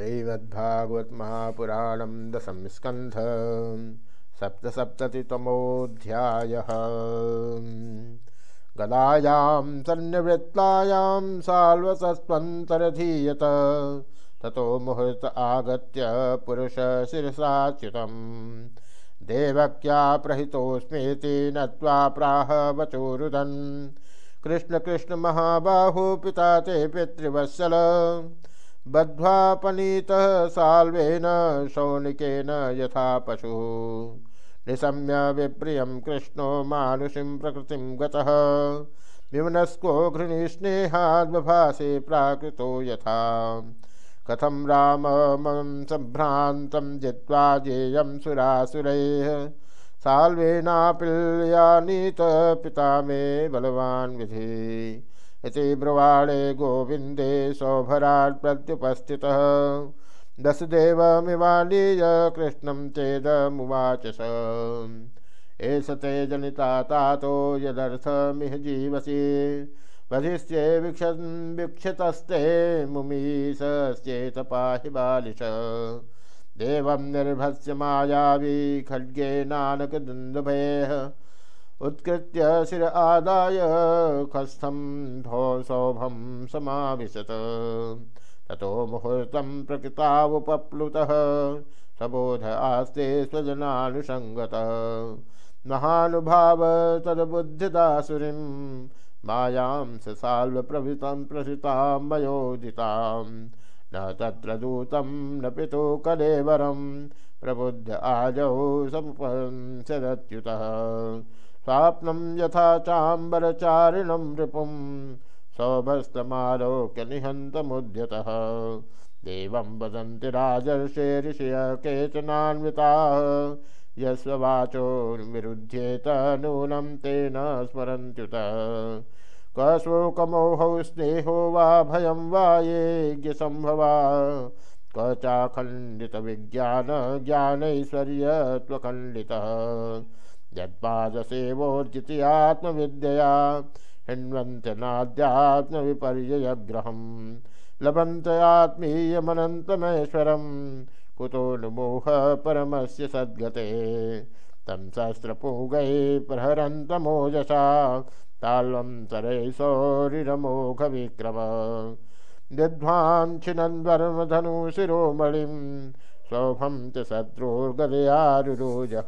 श्रीमद्भागवत महापुराण दशम स्कंध सप्तसप्ततितमोऽध्याय। गदायां सन्निवृत्तायां साल्वसस्त्वन्तरधीयत, ततो मुहूर्त आगत्य पुरुषशिरसाच्युतं देवक्या प्रहितोऽस्मीति नत्वा प्राह वचोरुदन्। कृष्ण कृष्ण महाबाहु पिता ते पितृवत्सल बद्ध्वापनीतः साल्वेन शौनिकेन यथा पशु। निशम्य विप्रियं कृष्णो मानुषीं प्रकृतिं गतः। विमनस्को घृणीस्नेहाद्वभासे प्राकृतो यथा। कथं राममं सम्भ्रान्तं जित्वा जेयं सुरासुरैः। साल्वेनापिल्यानीत पिता मे बलवान् इति ब्रुवाणे गोविन्दे सौभरात् प्रत्युपस्थितः दशदेवमिवालीय कृष्णं चेदमुवाच स एष ते जनिता तातो यदर्थमिह जीवसि। वधिष्ये वीक्ष वीक्षतस्ते मुमीशश्चेत पाहि बालिश। देवं निर्भस्य मायावी खड्गेनानकदुन्दुभेः उत्कृत्य शिर आदाय, खस्थं धो सौभं समाविशत। ततो मुहूर्तं प्रकृतावुपप्लुतः, सबोध आस्ते स्वजनानुषङ्गतः। महानुभाव तद्बुद्धिदासुरीं, मायां स साल्वप्रभृतं प्रसितां मयोदितां न तत्र दूतं, न पितु कलेवरं, प्रबुद्ध आजौ समुपंसदच्युतः स्वाप्नं यथा चाम्बरचारिणं रिपुं सौभस्तमालोक्य निहन्तमुद्यतः देवं वदन्ति राजर्षे ऋषय यस्वाचो विरुध्येत नूनं तेन स्मरन्त्युत। कशोकमोहौ स्नेहो वा भयं वा येज्ञसम्भवा। क चाखण्डितविज्ञान ज्ञानैश्वर्यत्वखण्डितः यत्पादसेवोर्जितयात्मविद्यया हिण्वन्त्यनाद्यात्मविपर्ययग्रहं लभन्तयात्मीयमनन्तमेश्वरं कुतो नुमोह परमस्य सद्गते। तं सहस्रपूगै प्रहरन्तमोजसा, ताल्वं सरैः सौरिरमोघविक्रम विध्वाञ्छिनन्वर्मधनुशिरोमणिं सौभं च शत्रुर्गदयारुरोजः।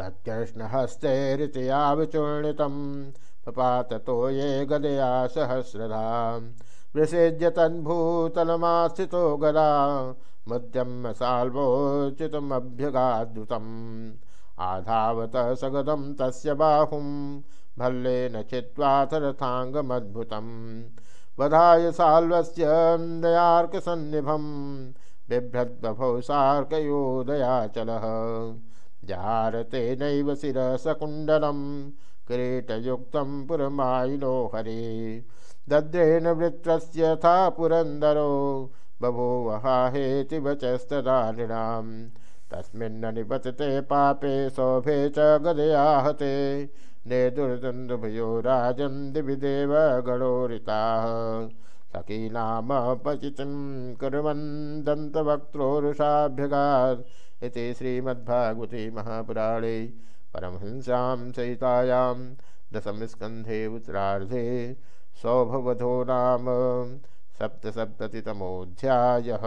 तत्कृष्णहस्तैरितया विचूर्णितं पपाततो ये गदया सहस्रधां। विसेज्य तद्भूतलमास्थितो गदा मुद्यम्य साल्वोचितमभ्यगाद्युतम् आधावत सगदं तस्य बाहुं, भल्लेन चित्वाथ रथाङ्गमद्भुतं वधाय साल्वस्य दयार्कसन्निभं बिभ्रद्बभौ सार्कयोदयाचलः। जारतेनैव शिरसकुण्डलं किरीटयुक्तं पुरमायिनो हरे। दद्रेण वृत्रस्य था पुरन्दरो बभूवहाहेति तस्मिन्न निपतते पापे शोभे च गदयाहते ने दुर्दन्दुभयो राजन् दिविदेव गणोरिताः। सखीनामपचितं कुर्वन् इति श्रीमद्भागवते महापुराणे परमहंस्यां सहितायां दशमस्कन्धे उत्तरार्धे सौभवधो नाम सप्तसप्ततितमोऽध्यायः।